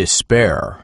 despair.